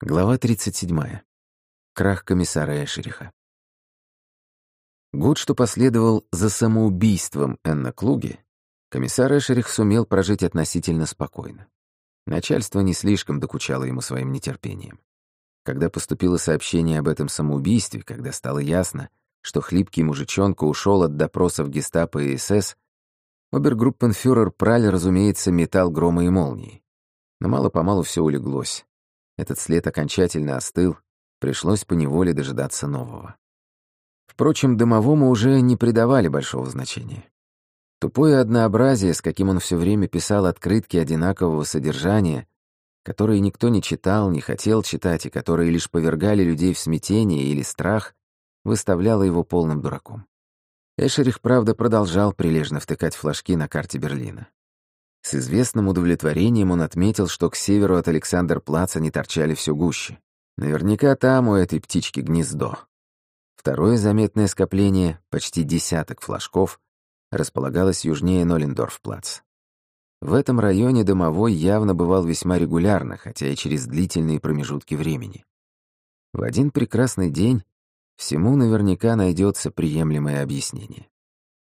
Глава 37. Крах комиссара Эшериха. Год, что последовал за самоубийством Энна Клуги, комиссар Эшерих сумел прожить относительно спокойно. Начальство не слишком докучало ему своим нетерпением. Когда поступило сообщение об этом самоубийстве, когда стало ясно, что хлипкий мужичонка ушел от допросов гестапо и СС, обергруппенфюрер Праль, разумеется, метал грома и молнии. Но мало-помалу все улеглось. Этот след окончательно остыл, пришлось поневоле дожидаться нового. Впрочем, дымовому уже не придавали большого значения. Тупое однообразие, с каким он все время писал открытки одинакового содержания, которые никто не читал, не хотел читать и которые лишь повергали людей в смятение или страх, выставляло его полным дураком. Эшерих, правда, продолжал прилежно втыкать флажки на карте Берлина. С известным удовлетворением он отметил, что к северу от Александр-Плаца не торчали все гуще. Наверняка там у этой птички гнездо. Второе заметное скопление, почти десяток флажков, располагалось южнее Ноллендорф-Плац. В этом районе домовой явно бывал весьма регулярно, хотя и через длительные промежутки времени. В один прекрасный день всему наверняка найдется приемлемое объяснение.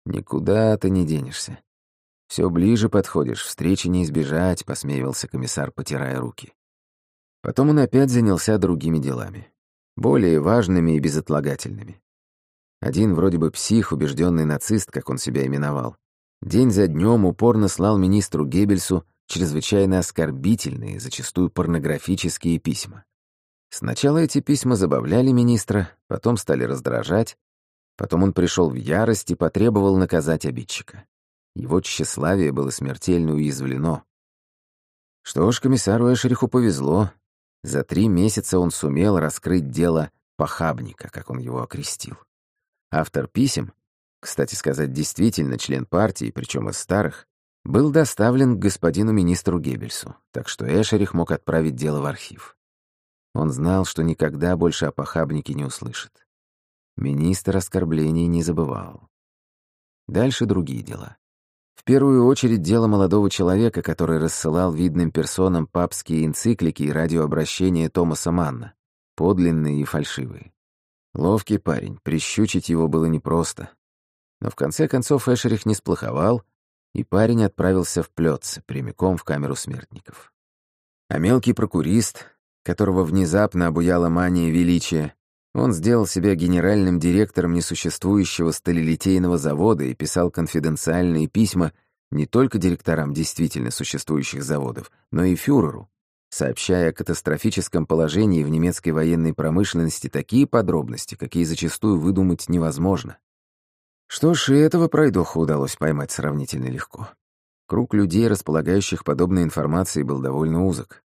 Никуда ты не денешься. Все ближе подходишь, встречи не избежать», — посмеивался комиссар, потирая руки. Потом он опять занялся другими делами, более важными и безотлагательными. Один вроде бы псих, убежденный нацист, как он себя именовал, день за днем упорно слал министру Геббельсу чрезвычайно оскорбительные, зачастую порнографические письма. Сначала эти письма забавляли министра, потом стали раздражать, потом он пришел в ярость и потребовал наказать обидчика. Его тщеславие было смертельно уязвлено. Что ж, комиссару Эшериху повезло. За три месяца он сумел раскрыть дело похабника, как он его окрестил. Автор писем, кстати сказать, действительно член партии, причем из старых, был доставлен к господину министру Геббельсу, так что Эшерих мог отправить дело в архив. Он знал, что никогда больше о похабнике не услышит. Министр оскорблений не забывал. Дальше другие дела. В первую очередь дело молодого человека, который рассылал видным персонам папские энциклики и радиообращения Томаса Манна, подлинные и фальшивые. Ловкий парень, прищучить его было непросто. Но в конце концов Эшерих не сплоховал, и парень отправился в Плётце, прямиком в камеру смертников. А мелкий прокурист, которого внезапно обуяла мания величия, он сделал себя генеральным директором несуществующего сталелитейного завода и писал конфиденциальные письма не только директорам действительно существующих заводов, но и фюреру, сообщая о катастрофическом положении в немецкой военной промышленности такие подробности, какие зачастую выдумать невозможно. Что ж, и этого пройдоху удалось поймать сравнительно легко. Круг людей, располагающих подобной информацией, был довольно узок.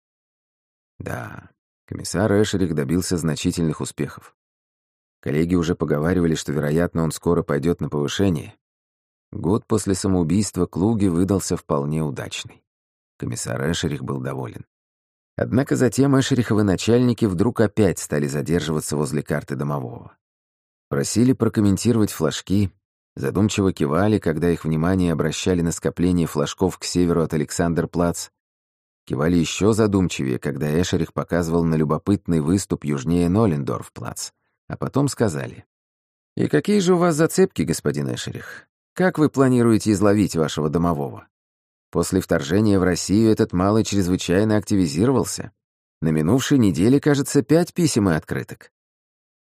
Да, Комиссар Эшерик добился значительных успехов. Коллеги уже поговаривали, что, вероятно, он скоро пойдет на повышение. Год после самоубийства Клуги выдался вполне удачный. Комиссар Эшерих был доволен. Однако затем Эшериховы начальники вдруг опять стали задерживаться возле карты домового. Просили прокомментировать флажки, задумчиво кивали, когда их внимание обращали на скопление флажков к северу от Александр-Плац, Кивали еще задумчивее, когда Эшерих показывал на любопытный выступ южнее Ноллендорф-плац, а потом сказали. «И какие же у вас зацепки, господин Эшерих? Как вы планируете изловить вашего домового? После вторжения в Россию этот малый чрезвычайно активизировался. На минувшей неделе, кажется, пять писем и открыток».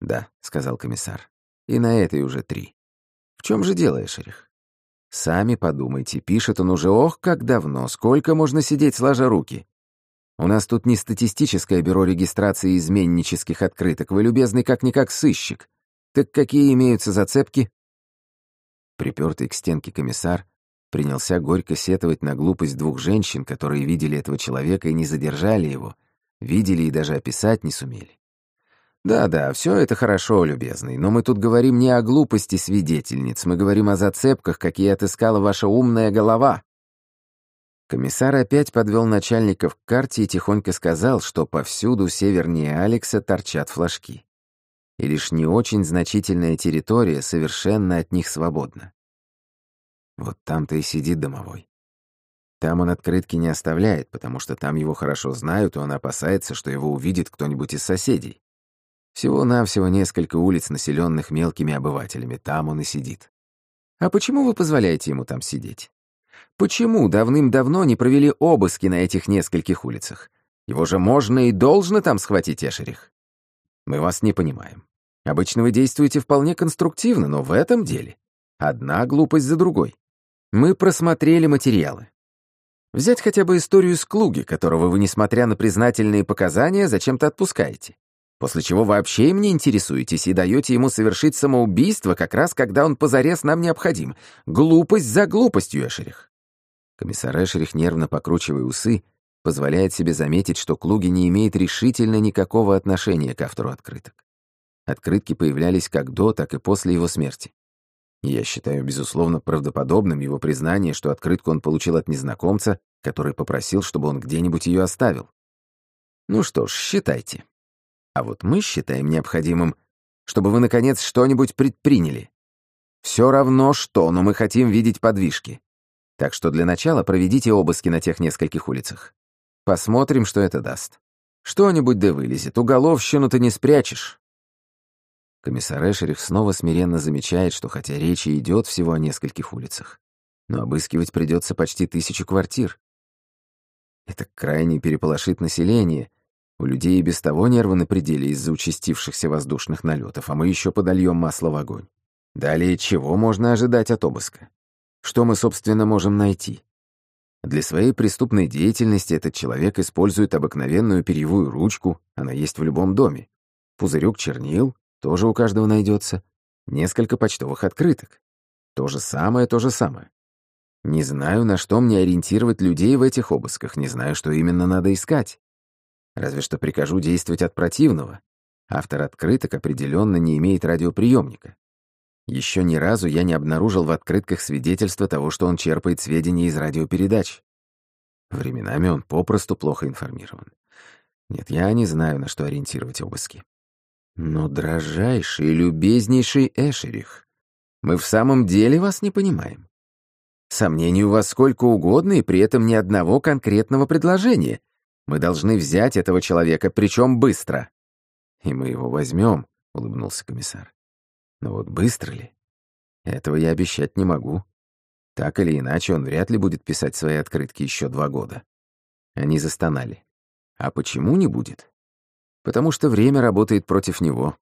«Да», — сказал комиссар, — «и на этой уже три». «В чем же дело, Эшерих?» Сами подумайте, пишет он уже ох, как давно, сколько можно сидеть сложа руки. У нас тут не статистическое бюро регистрации изменнических открыток, вы любезный как-никак сыщик. Так какие имеются зацепки? Припертый к стенке комиссар принялся горько сетовать на глупость двух женщин, которые видели этого человека и не задержали его, видели и даже описать не сумели. «Да-да, все это хорошо, любезный, но мы тут говорим не о глупости свидетельниц, мы говорим о зацепках, какие отыскала ваша умная голова». Комиссар опять подвел начальников к карте и тихонько сказал, что повсюду севернее Алекса торчат флажки. И лишь не очень значительная территория совершенно от них свободна. Вот там-то и сидит домовой. Там он открытки не оставляет, потому что там его хорошо знают, и он опасается, что его увидит кто-нибудь из соседей. Всего-навсего несколько улиц, населенных мелкими обывателями. Там он и сидит. А почему вы позволяете ему там сидеть? Почему давным-давно не провели обыски на этих нескольких улицах? Его же можно и должно там схватить Эшерих. Мы вас не понимаем. Обычно вы действуете вполне конструктивно, но в этом деле одна глупость за другой. Мы просмотрели материалы. Взять хотя бы историю с Клуги, которого вы, несмотря на признательные показания, зачем-то отпускаете. После чего вообще им не интересуетесь и даете ему совершить самоубийство, как раз когда он позарез нам необходим. Глупость за глупостью, Эшерих. Комиссар Эшерих, нервно покручивая усы, позволяет себе заметить, что Клуги не имеет решительно никакого отношения к автору открыток. Открытки появлялись как до, так и после его смерти. Я считаю, безусловно, правдоподобным его признание, что открытку он получил от незнакомца, который попросил, чтобы он где-нибудь ее оставил. Ну что ж, считайте. А вот мы считаем необходимым, чтобы вы, наконец, что-нибудь предприняли. Все равно что, но мы хотим видеть подвижки. Так что для начала проведите обыски на тех нескольких улицах. Посмотрим, что это даст. Что-нибудь да вылезет, уголовщину ты не спрячешь. Комиссар Эшерих снова смиренно замечает, что хотя речь и идет всего о нескольких улицах, но обыскивать придется почти тысячу квартир. Это крайне переполошит население. У людей и без того нервы на пределе из-за участившихся воздушных налетов, а мы еще подольем масло в огонь. Далее чего можно ожидать от обыска? Что мы, собственно, можем найти? Для своей преступной деятельности этот человек использует обыкновенную перьевую ручку, она есть в любом доме, пузырек чернил, тоже у каждого найдется. Несколько почтовых открыток. То же самое, то же самое. Не знаю, на что мне ориентировать людей в этих обысках, не знаю, что именно надо искать. Разве что прикажу действовать от противного. Автор открыток определенно не имеет радиоприемника. Еще ни разу я не обнаружил в открытках свидетельства того, что он черпает сведения из радиопередач. Временами он попросту плохо информирован. Нет, я не знаю, на что ориентировать обыски. Но, дрожайший, любезнейший Эшерих, мы в самом деле вас не понимаем. Сомнений у вас сколько угодно, и при этом ни одного конкретного предложения. Мы должны взять этого человека, причем быстро. И мы его возьмем, — улыбнулся комиссар. Но вот быстро ли? Этого я обещать не могу. Так или иначе, он вряд ли будет писать свои открытки еще два года. Они застонали. А почему не будет? Потому что время работает против него.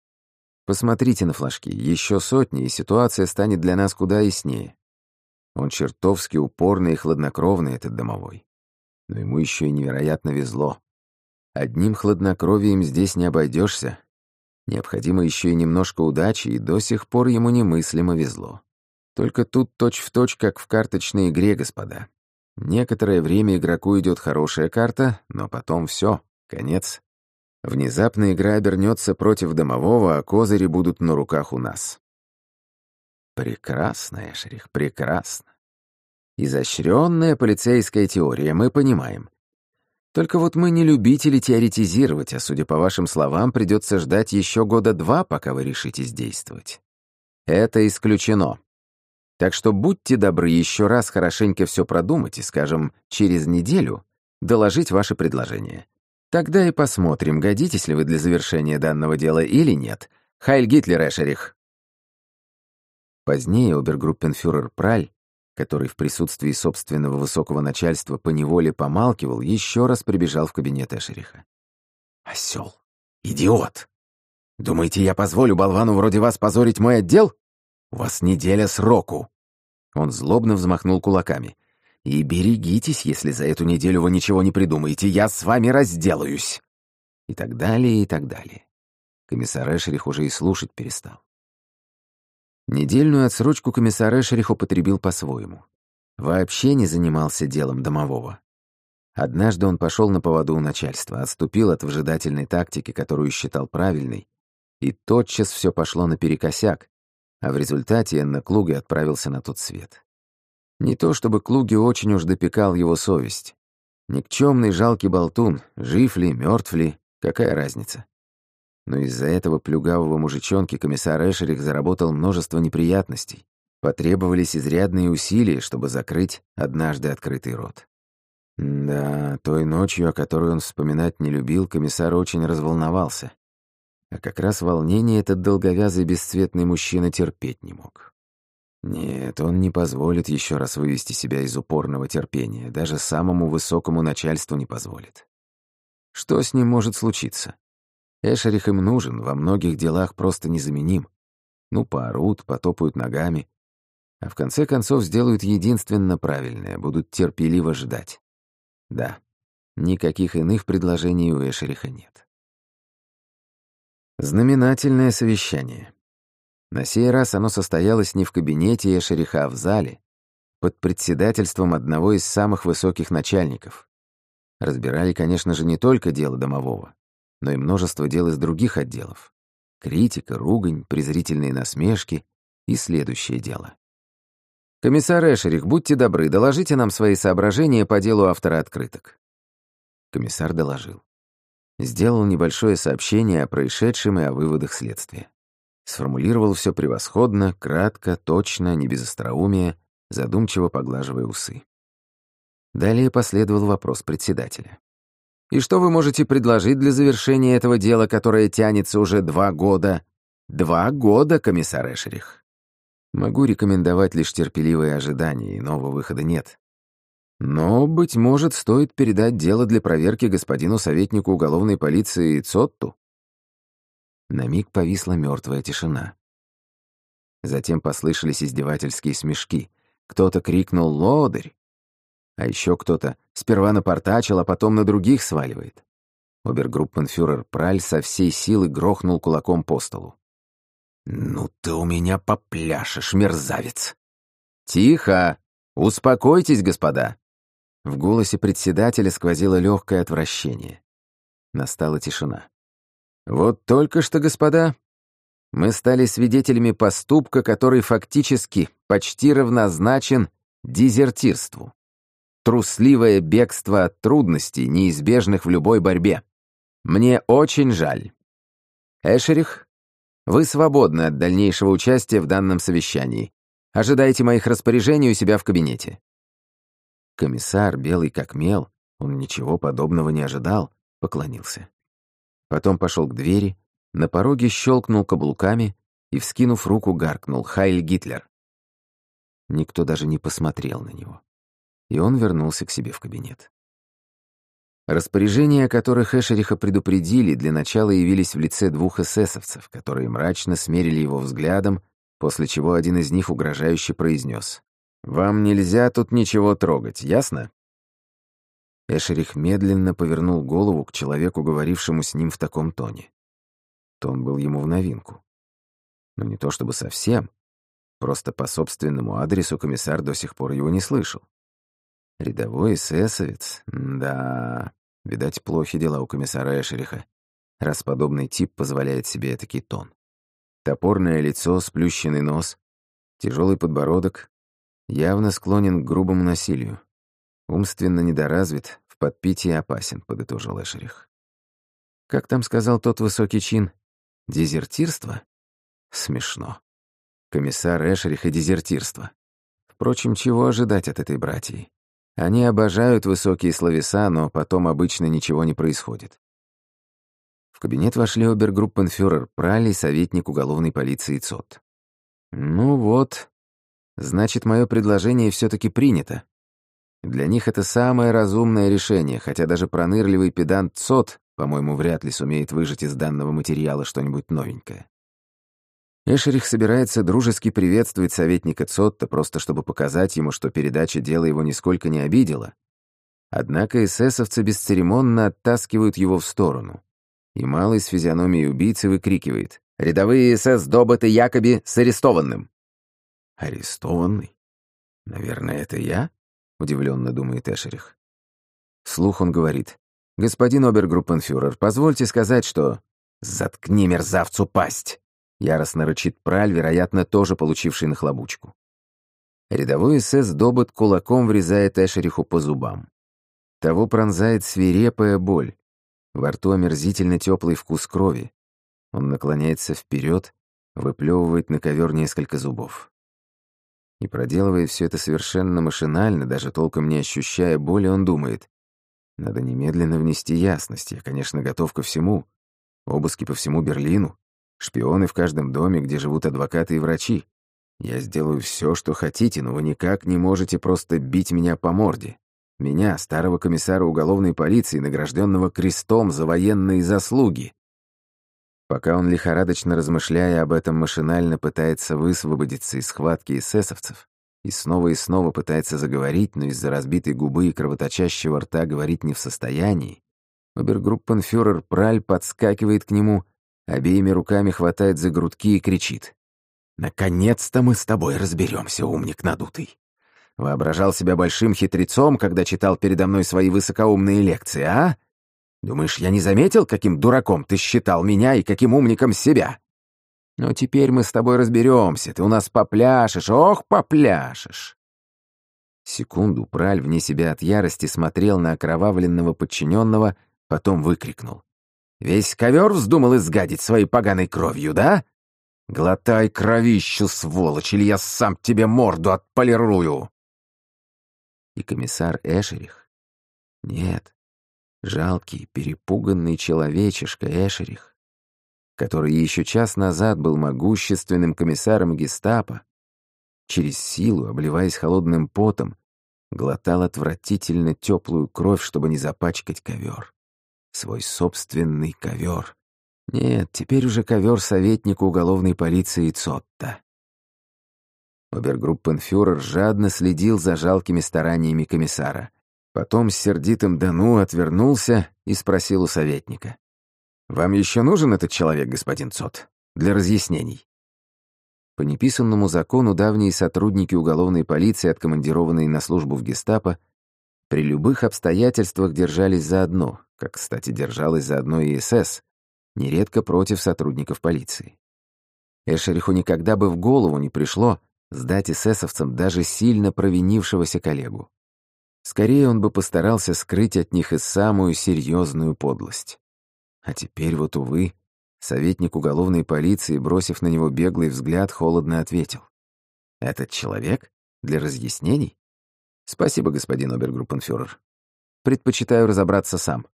Посмотрите на флажки, еще сотни, и ситуация станет для нас куда яснее. Он чертовски упорный и хладнокровный, этот домовой. Но ему еще и невероятно везло. Одним хладнокровием здесь не обойдешься. Необходимо еще и немножко удачи, и до сих пор ему немыслимо везло. Только тут точь-в-точь, точь, как в карточной игре, господа. Некоторое время игроку идет хорошая карта, но потом все, конец. Внезапно игра обернется против домового, а козыри будут на руках у нас. Прекрасно, Эшерих, прекрасно. Изощренная полицейская теория, мы понимаем. Только вот мы не любители теоретизировать, а, судя по вашим словам, придется ждать еще года два, пока вы решитесь действовать. Это исключено. Так что будьте добры еще раз хорошенько все продумать и, скажем, через неделю доложить ваше предложение. Тогда и посмотрим, годитесь ли вы для завершения данного дела или нет. Хайль Гитлер, Эшерих. Позднее обергруппенфюрер Праль, который в присутствии собственного высокого начальства поневоле помалкивал, еще раз прибежал в кабинет Эшериха. «Осел! Идиот! Думаете, я позволю болвану вроде вас позорить мой отдел? У вас неделя сроку!» Он злобно взмахнул кулаками. И берегитесь, если за эту неделю вы ничего не придумаете, я с вами разделаюсь. И так далее, и так далее. Комиссар Эшерих уже и слушать перестал. Недельную отсрочку комиссар Эшерих употребил по-своему. Вообще не занимался делом домового. Однажды он пошел на поводу у начальства, отступил от вжидательной тактики, которую считал правильной, и тотчас все пошло наперекосяк, а в результате Энна Клуги отправился на тот свет. Не то чтобы Клуги очень уж допекал его совесть. Никчемный жалкий болтун, жив ли, мертв ли, какая разница. Но из-за этого плюгавого мужичонки комиссар Эшерих заработал множество неприятностей. Потребовались изрядные усилия, чтобы закрыть однажды открытый рот. Да, той ночью, о которой он вспоминать не любил, комиссар очень разволновался. А как раз волнение этот долговязый бесцветный мужчина терпеть не мог. Нет, он не позволит еще раз вывести себя из упорного терпения, даже самому высокому начальству не позволит. Что с ним может случиться? Эшерих им нужен, во многих делах просто незаменим. Ну, поорут, потопают ногами. А в конце концов сделают единственно правильное, будут терпеливо ждать. Да, никаких иных предложений у Эшериха нет. Знаменательное совещание. На сей раз оно состоялось не в кабинете Эшериха, а в зале, под председательством одного из самых высоких начальников. Разбирали, конечно же, не только дело домового, но и множество дел из других отделов. Критика, ругань, презрительные насмешки и следующее дело. «Комиссар Эшерих, будьте добры, доложите нам свои соображения по делу автора открыток». Комиссар доложил. Сделал небольшое сообщение о происшедшем и о выводах следствия. Сформулировал все превосходно, кратко, точно, не без остроумия, задумчиво поглаживая усы. Далее последовал вопрос председателя. «И что вы можете предложить для завершения этого дела, которое тянется уже два года?» «Два года, комиссар Эшерих. Могу рекомендовать лишь терпеливое ожидание, иного выхода нет. Но, быть может, стоит передать дело для проверки господину советнику уголовной полиции Цотту. На миг повисла мертвая тишина. Затем послышались издевательские смешки. Кто-то крикнул «Лодырь!», а еще кто-то сперва напортачил, а потом на других сваливает. Обергруппенфюрер Праль со всей силы грохнул кулаком по столу. «Ну ты у меня попляшешь, мерзавец!» «Тихо! Успокойтесь, господа!» В голосе председателя сквозило легкое отвращение. Настала тишина. «Вот только что, господа, мы стали свидетелями поступка, который фактически почти равнозначен дезертирству. Трусливое бегство от трудностей, неизбежных в любой борьбе. Мне очень жаль. Эшерих, вы свободны от дальнейшего участия в данном совещании. Ожидайте моих распоряжений у себя в кабинете». Комиссар, белый как мел, он ничего подобного не ожидал, поклонился. Потом пошел к двери, на пороге щелкнул каблуками и, вскинув руку, гаркнул «Хайль Гитлер!». Никто даже не посмотрел на него. И он вернулся к себе в кабинет. Распоряжения, о которых Эшериха предупредили, для начала явились в лице двух эсэсовцев, которые мрачно смерили его взглядом, после чего один из них угрожающе произнес «Вам нельзя тут ничего трогать, ясно?» Эшерих медленно повернул голову к человеку, говорившему с ним в таком тоне. Тон был ему в новинку. Но не то чтобы совсем, просто по собственному адресу комиссар до сих пор его не слышал. Рядовой эсэсовец, да, Видать, плохи дела у комиссара Эшериха, раз подобный тип позволяет себе этакий тон. Топорное лицо, сплющенный нос, тяжелый подбородок, явно склонен к грубому насилию. Умственно недоразвит, в подпитии опасен, подытожил Эшерих. Как там сказал тот высокий чин? Дезертирство? Смешно. Комиссар Эшерих и дезертирство. Впрочем, чего ожидать от этой братьи? Они обожают высокие словеса, но потом обычно ничего не происходит. В кабинет вошли обергруппенфюрер Прали советник уголовной полиции ЦОТ. «Ну вот, значит, мое предложение все таки принято. Для них это самое разумное решение, хотя даже пронырливый педант ЦОТ, по-моему, вряд ли сумеет выжать из данного материала что-нибудь новенькое. Эшерих собирается дружески приветствовать советника Цотта, просто чтобы показать ему, что передача дела его нисколько не обидела. Однако эсэсовцы бесцеремонно оттаскивают его в сторону. И малый с физиономией убийцы выкрикивает «Рядовые СС Добот Якоби с арестованным!» «Арестованный? Наверное, это я?» — удивленно думает Эшерих. Слух он говорит «Господин обергруппенфюрер, позвольте сказать, что...» «Заткни мерзавцу пасть!» Яростно рычит Праль, вероятно, тоже получивший нахлобучку. Рядовой СС Добот кулаком врезает Эшериху по зубам. Того пронзает свирепая боль. Во рту омерзительно теплый вкус крови. Он наклоняется вперед, выплевывает на ковер несколько зубов. И проделывая все это совершенно машинально, даже толком не ощущая боли, он думает. Надо немедленно внести ясность. Я, конечно, готов ко всему. Обыски по всему Берлину. Шпионы в каждом доме, где живут адвокаты и врачи. Я сделаю все, что хотите, но вы никак не можете просто бить меня по морде. Меня, старого комиссара уголовной полиции, награжденного крестом за военные заслуги. Пока он, лихорадочно размышляя об этом, машинально пытается высвободиться из схватки эсэсовцев и снова и снова пытается заговорить, но из-за разбитой губы и кровоточащего рта говорить не в состоянии, обергруппенфюрер Праль подскакивает к нему, обеими руками хватает за грудки и кричит. «Наконец-то мы с тобой разберемся, умник надутый!» Воображал себя большим хитрецом, когда читал передо мной свои высокоумные лекции, а? Думаешь, я не заметил, каким дураком ты считал меня и каким умником себя? Но теперь мы с тобой разберемся, ты у нас попляшешь, ох, попляшешь!» Секунду Праль вне себя от ярости смотрел на окровавленного подчиненного, потом выкрикнул. «Весь ковер вздумал изгадить своей поганой кровью, да? Глотай кровищу, сволочь, или я сам тебе морду отполирую!» и комиссар Эшерих. Нет, жалкий, перепуганный человечишка Эшерих, который еще час назад был могущественным комиссаром гестапо, через силу, обливаясь холодным потом, глотал отвратительно теплую кровь, чтобы не запачкать ковер. Свой собственный ковер. Нет, теперь уже ковер советника уголовной полиции Цотта. Обергруппенфюрер жадно следил за жалкими стараниями комиссара. Потом с сердитым «да отвернулся и спросил у советника. «Вам еще нужен этот человек, господин Цот, для разъяснений?» По неписанному закону давние сотрудники уголовной полиции, откомандированные на службу в гестапо, при любых обстоятельствах держались заодно, как, кстати, держалась заодно и СС, нередко против сотрудников полиции. Эшериху никогда бы в голову не пришло, сдать эсэсовцам даже сильно провинившегося коллегу. Скорее он бы постарался скрыть от них и самую серьезную подлость. А теперь вот, увы, советник уголовной полиции, бросив на него беглый взгляд, холодно ответил. «Этот человек? Для разъяснений? Спасибо, господин обергруппенфюрер. Предпочитаю разобраться сам».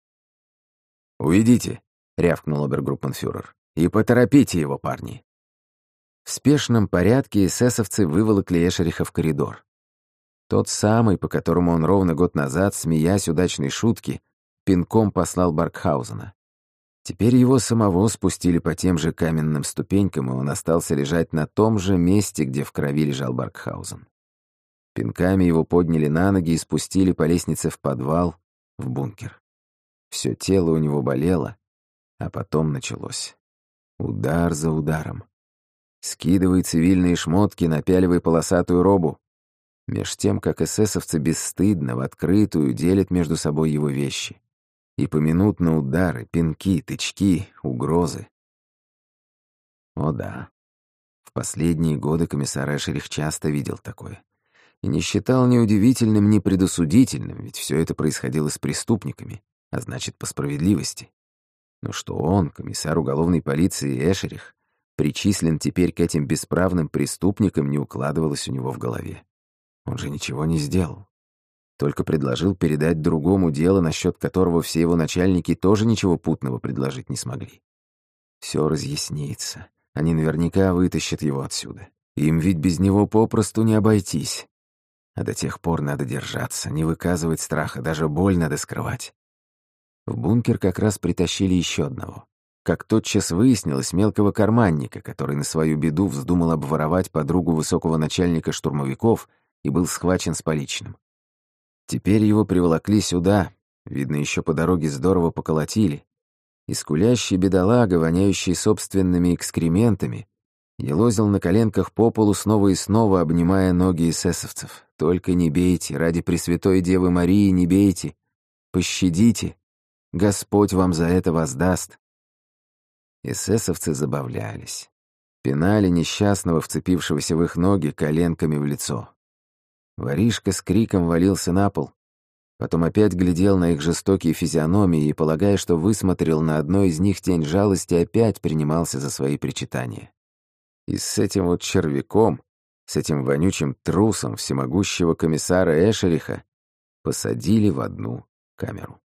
«Уйдите», — рявкнул обергруппенфюрер, — «и поторопите его, парни. В спешном порядке эсэсовцы выволокли Эшериха в коридор. Тот самый, по которому он ровно год назад, смеясь удачной шутки, пинком послал Баркхаузена. Теперь его самого спустили по тем же каменным ступенькам, и он остался лежать на том же месте, где в крови лежал Баркхаузен. Пинками его подняли на ноги и спустили по лестнице в подвал, в бункер. Все тело у него болело, а потом началось. Удар за ударом. Скидывай цивильные шмотки, напяливай полосатую робу. Меж тем, как эсэсовцы бесстыдно, в открытую делят между собой его вещи. И поминутно удары, пинки, тычки, угрозы. О да. В последние годы комиссар Эшерих часто видел такое. И не считал ни удивительным, ни предосудительным, ведь все это происходило с преступниками, а значит, по справедливости. Но что он, комиссар уголовной полиции Эшерих, причислен теперь к этим бесправным преступникам, не укладывалось у него в голове. Он же ничего не сделал. Только предложил передать другому дело, насчет которого все его начальники тоже ничего путного предложить не смогли. Все разъяснится. Они наверняка вытащат его отсюда. Им ведь без него попросту не обойтись. А до тех пор надо держаться, не выказывать страха, даже боль надо скрывать. В бункер как раз притащили еще одного как тотчас выяснилось, мелкого карманника, который на свою беду вздумал обворовать подругу высокого начальника штурмовиков и был схвачен с поличным. Теперь его приволокли сюда, видно, еще по дороге здорово поколотили, и скулящий бедолага, воняющий собственными экскрементами, елозил на коленках по полу снова и снова, обнимая ноги эсэсовцев. «Только не бейте, ради Пресвятой Девы Марии не бейте, пощадите, Господь вам за это воздаст». Эсэсовцы забавлялись. Пинали несчастного, вцепившегося в их ноги, коленками в лицо. Воришка с криком валился на пол. Потом опять глядел на их жестокие физиономии и, полагая, что высмотрел на одной из них тень жалости, опять принимался за свои причитания. И с этим вот червяком, с этим вонючим трусом всемогущего комиссара Эшериха посадили в одну камеру.